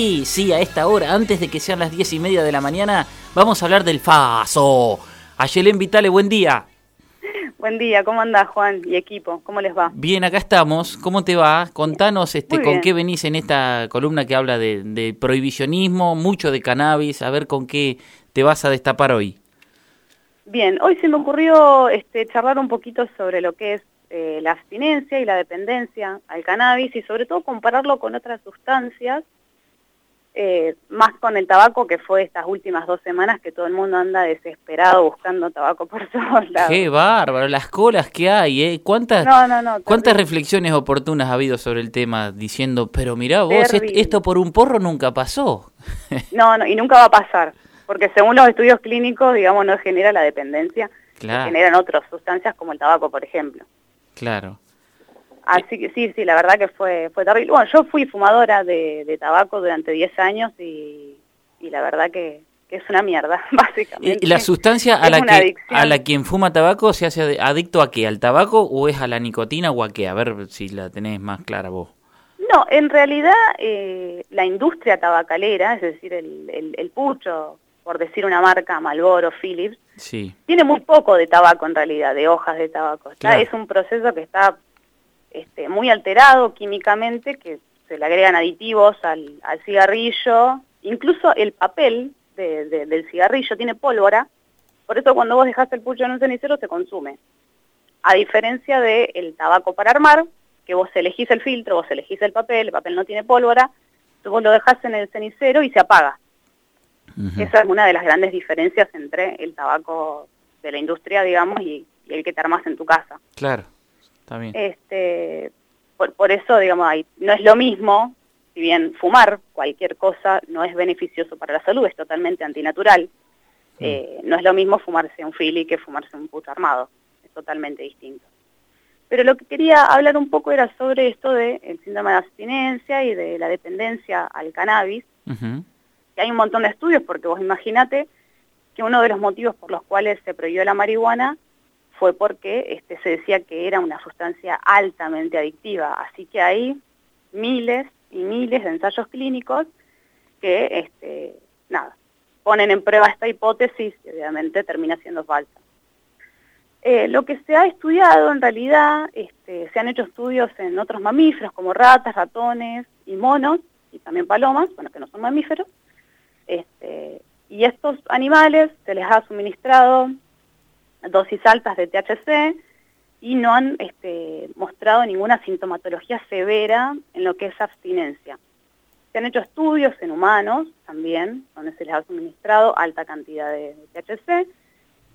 Sí, sí, a esta hora, antes de que sean las diez y media de la mañana, vamos a hablar del FASO. Ayelén Vitale, buen día. Buen día, ¿cómo andás Juan y equipo? ¿Cómo les va? Bien, acá estamos. ¿Cómo te va? Contanos este, con qué venís en esta columna que habla de, de prohibicionismo, mucho de cannabis, a ver con qué te vas a destapar hoy. Bien, hoy se me ocurrió este, charlar un poquito sobre lo que es eh, la abstinencia y la dependencia al cannabis y sobre todo compararlo con otras sustancias, eh, más con el tabaco que fue estas últimas dos semanas que todo el mundo anda desesperado buscando tabaco por todos lados. Qué bárbaro, las colas que hay, ¿eh? ¿Cuántas, No, no, no. ¿Cuántas reflexiones oportunas ha habido sobre el tema diciendo, pero mirá vos, est- esto por un porro nunca pasó? No, no, y nunca va a pasar, porque según los estudios clínicos, digamos, no genera la dependencia Claro, generan otras sustancias como el tabaco, por ejemplo. claro. Así que sí, sí, la verdad que fue, fue terrible. Bueno, yo fui fumadora de, de tabaco durante 10 años y, y la verdad que, que es una mierda, básicamente. ¿Y la sustancia a Es la, que, adicción. a la quien fuma tabaco se hace adicto a qué? ¿Al tabaco o es a la nicotina o a qué? A ver si la tenés más clara vos. No, en realidad eh, la industria tabacalera, es decir, el, el, el pucho, por decir una marca, Marlboro, Philips, Sí, tiene muy poco de tabaco en realidad, de hojas de tabaco. Claro. Es un proceso que está este, muy alterado químicamente, que se le agregan aditivos al, al cigarrillo, incluso el papel de- de- del cigarrillo tiene pólvora, por eso cuando vos dejás el pucho en un cenicero se consume. A diferencia del tabaco para armar, que vos elegís el filtro, vos elegís el papel, el papel no tiene pólvora, tú vos lo dejás en el cenicero y se apaga. Esa es una de las grandes diferencias entre el tabaco de la industria, digamos, y, y el que te armas en tu casa. claro, está bien. Este, por, por eso, digamos, no es lo mismo, si bien fumar cualquier cosa no es beneficioso para la salud, es totalmente antinatural, eh, no es lo mismo fumarse un fili que fumarse un puto armado, es totalmente distinto. Pero lo que quería hablar un poco era sobre esto del síndrome de abstinencia y de la dependencia al cannabis, que hay un montón de estudios, porque vos imaginate que uno de los motivos por los cuales se prohibió la marihuana fue porque este, se decía que era una sustancia altamente adictiva. Así que hay miles y miles de ensayos clínicos que, este, nada, ponen en prueba esta hipótesis y obviamente termina siendo falsa. Eh, lo que se ha estudiado en realidad, este, se han hecho estudios en otros mamíferos como ratas, ratones y monos, y también palomas, bueno, que no son mamíferos, y estos animales se les ha suministrado dosis altas de THC y no han este, mostrado ninguna sintomatología severa en lo que es abstinencia. Se han hecho estudios en humanos también, donde se les ha suministrado alta cantidad de, THC,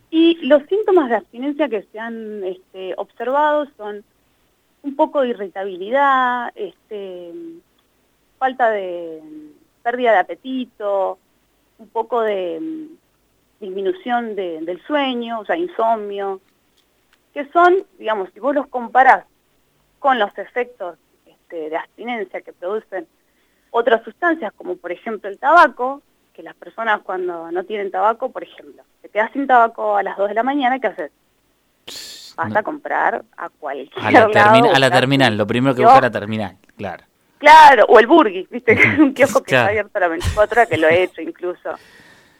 y los síntomas de abstinencia que se han este, observado son un poco de irritabilidad, este, falta de pérdida de apetito, un poco de disminución de- del sueño, o sea, insomnio, que son, digamos, si vos los comparás con los efectos este, de abstinencia que producen otras sustancias, como por ejemplo el tabaco, que las personas cuando no tienen tabaco, por ejemplo, te quedas sin tabaco a las 2 de la mañana, ¿qué haces? Vas no. a comprar a cualquier A la, lado, a la terminal, lo primero que Yo- buscar a la terminal, claro. Claro, o el Burgi, viste, que es un kiosco que Claro. está abierto a las 24 horas, que lo he hecho incluso.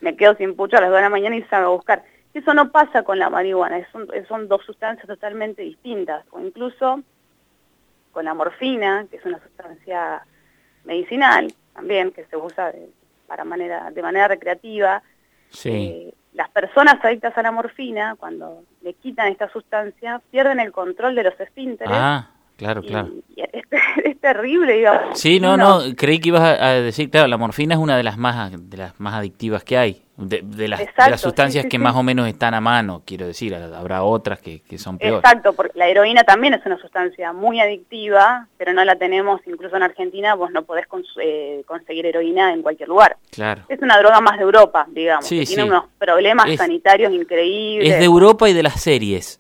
Me quedo sin pucho a las 2 de la mañana y salgo a buscar. Eso no pasa con la marihuana, es- son dos sustancias totalmente distintas. O incluso con la morfina, que es una sustancia medicinal también, que se usa de, para manera, de manera recreativa. Sí, Eh, las personas adictas a la morfina, cuando le quitan esta sustancia, pierden el control de los esfínteres. ah, claro, y- claro. y es, es terrible, digamos. Sí, no, no, creí que ibas a, a decir, claro, la morfina es una de las más de las más adictivas que hay, de, de las, de las sustancias sí, sí, que sí. más o menos están a mano, quiero decir, habrá otras que, que son peores. Exacto, porque la heroína también es una sustancia muy adictiva, pero no la tenemos, incluso en Argentina, vos no podés cons- eh, conseguir heroína en cualquier lugar. Claro. Es una droga más de Europa, digamos, Sí, que tiene unos problemas Es- sanitarios increíbles. Es de Europa y de las series.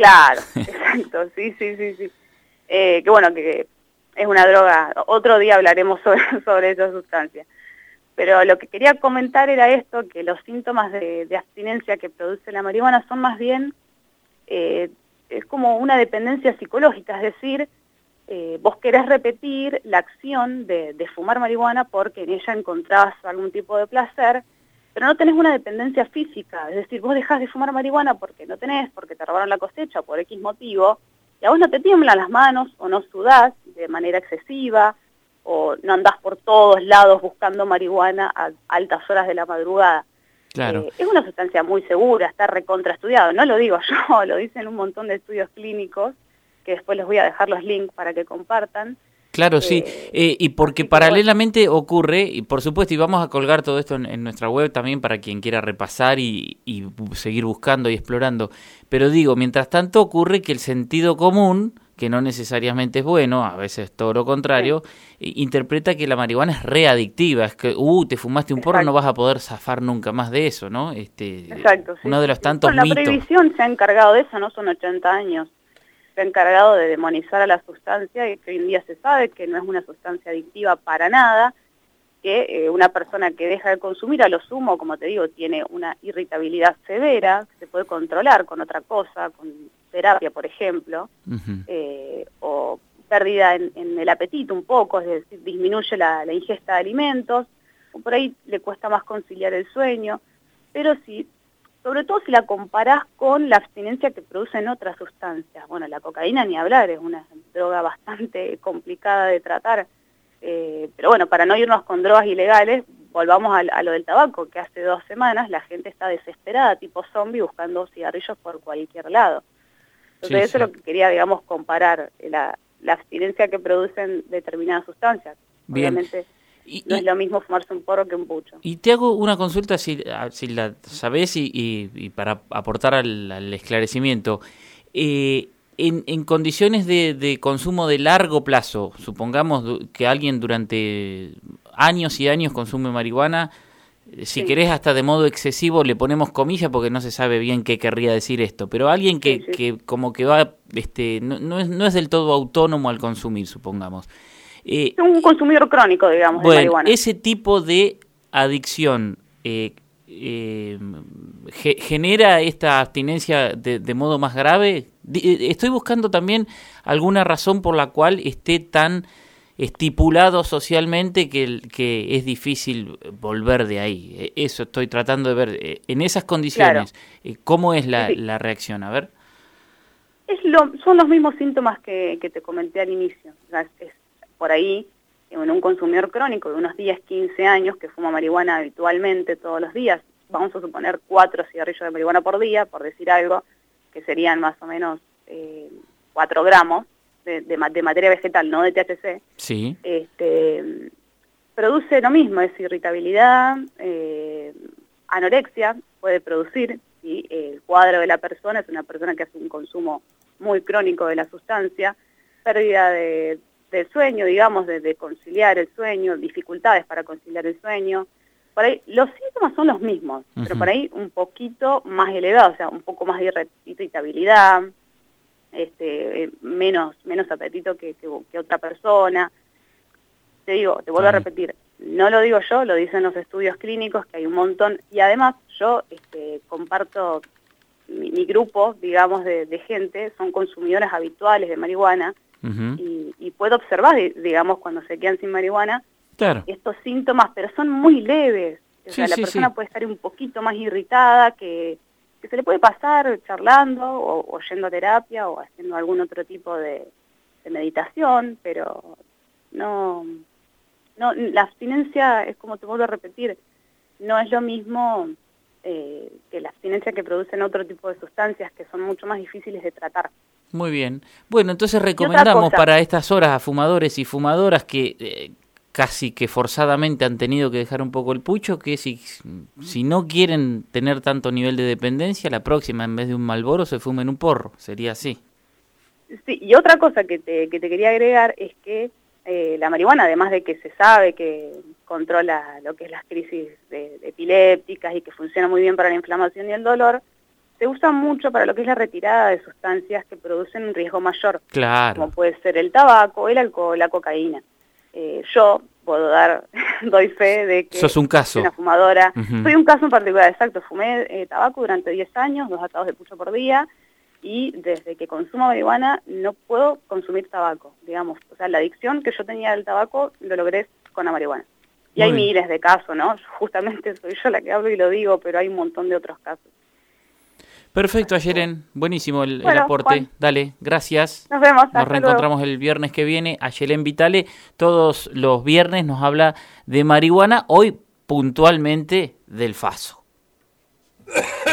Claro, exacto, sí, sí, sí, sí. Eh, que bueno, que es una droga, otro día hablaremos sobre, sobre esa sustancia. Pero lo que quería comentar era esto, que los síntomas de, de abstinencia que produce la marihuana son más bien, eh, es como una dependencia psicológica, es decir, eh, vos querés repetir la acción de, de, fumar marihuana porque en ella encontrás algún tipo de placer, pero no tenés una dependencia física, es decir, vos dejás de fumar marihuana porque no tenés, porque te robaron la cosecha, por X motivo, y a vos no te tiemblan las manos o no sudás de manera excesiva, o no andás por todos lados buscando marihuana a altas horas de la madrugada. Claro. Eh, es una sustancia muy segura, está recontraestudiado, no lo digo yo, lo dicen un montón de estudios clínicos, que después les voy a dejar los links para que compartan. Claro, sí, eh, eh, y porque paralelamente ocurre, y por supuesto, y vamos a colgar todo esto en, nuestra web también para quien quiera repasar y, y, seguir buscando y explorando, pero digo, mientras tanto ocurre que el sentido común que no necesariamente es bueno, a veces todo lo contrario, interpreta que la marihuana es readictiva, es que, uh, te fumaste un porro, no vas a poder zafar nunca más de eso, ¿no? Este, Exacto, Uno de los tantos La prohibición se ha encargado de eso, no son 80 años, se ha encargado de demonizar a la sustancia y que hoy en día se sabe que no es una sustancia adictiva para nada, que eh, una persona que deja de consumir a lo sumo, como te digo, tiene una irritabilidad severa, que se puede controlar con otra cosa, con terapia, por ejemplo, eh, o pérdida en, el apetito un poco, es decir, disminuye la, ingesta de alimentos, o por ahí le cuesta más conciliar el sueño, pero si, sobre todo si la comparás con la abstinencia que producen otras sustancias. Bueno, la cocaína ni hablar, es una droga bastante complicada de tratar, eh, pero bueno, para no irnos con drogas ilegales, volvamos a, a, lo del tabaco, que hace dos semanas la gente está desesperada, tipo zombie, buscando cigarrillos por cualquier lado. Entonces eso es lo que quería, digamos, comparar, la, abstinencia que producen determinadas sustancias. Obviamente no es lo mismo fumarse un porro que un pucho. Y te hago una consulta, si, si la sabes y, para aportar al, esclarecimiento. Eh, en, en, condiciones de, de, consumo de largo plazo, supongamos que alguien durante años y años consume marihuana, si querés hasta de modo excesivo le ponemos comillas porque no se sabe bien qué querría decir esto, pero alguien que, que como que va, este, no, no, es, no es del todo autónomo al consumir, supongamos. Eh, un consumidor crónico, digamos, bueno, de marihuana. Ese tipo de adicción eh, eh, genera esta abstinencia de, de, modo más grave. Eh, estoy buscando también alguna razón por la cual esté tan estipulado socialmente que, que es difícil volver de ahí. E, eso estoy tratando de ver. En esas condiciones, ¿cómo es la, la, reacción? A ver. Es lo, son los mismos síntomas que, que te comenté al inicio. Es, por ahí, en un consumidor crónico de unos 10, 15 años que fuma marihuana habitualmente todos los días, vamos a suponer cuatro cigarrillos de marihuana por día, por decir algo, que serían más o menos eh, 4 gramos, de, de, materia vegetal, no de THC, sí. este, produce lo mismo, es irritabilidad, eh, anorexia puede producir, y el cuadro de la persona es una persona que hace un consumo muy crónico de la sustancia, pérdida de, sueño, digamos, de, conciliar el sueño, dificultades para conciliar el sueño. Por ahí, los síntomas son los mismos, pero por ahí un poquito más elevado, o sea, un poco más de irritabilidad, este, eh, menos, menos apetito que, que, otra persona. Te digo, te vuelvo a repetir, no lo digo yo, lo dicen los estudios clínicos, que hay un montón, y además yo este, comparto mi, grupo, digamos, de, gente, son consumidores habituales de marihuana, y, puedo observar, digamos, cuando se quedan sin marihuana, estos síntomas, pero son muy leves. O sea, la persona puede estar un poquito más irritada que que se le puede pasar charlando o, yendo a terapia o haciendo algún otro tipo de, meditación, pero no, no, la abstinencia es como te vuelvo a repetir, no es lo mismo eh, que la abstinencia que producen otro tipo de sustancias que son mucho más difíciles de tratar. Muy bien. Bueno, entonces recomendamos para estas horas a fumadores y fumadoras que eh, casi que forzadamente han tenido que dejar un poco el pucho, que si, si no quieren tener tanto nivel de dependencia, la próxima en vez de un malboro se fumen un porro, sería así. Sí, y otra cosa que te, que te quería agregar es que eh, la marihuana, además de que se sabe que controla lo que es las crisis epilépticas y que funciona muy bien para la inflamación y el dolor, se usa mucho para lo que es la retirada de sustancias que producen un riesgo mayor, claro. como puede ser el tabaco, el alcohol, la cocaína. Eh, yo puedo dar, doy fe de que Sos un caso. soy una fumadora. Soy un caso en particular, exacto. Fumé eh, tabaco durante 10 años, dos atados de pucho por día, y desde que consumo marihuana no puedo consumir tabaco, digamos. O sea, la adicción que yo tenía del tabaco lo logré con la marihuana. Y hay miles de casos, ¿no? Justamente soy yo la que hablo y lo digo, pero hay un montón de otros casos. Perfecto, Ayelen. Buenísimo el, aporte. Dale, gracias. Nos vemos. Nos reencontramos el viernes que viene. Ayelen Vitale, todos los viernes nos habla de marihuana, hoy puntualmente del FASO.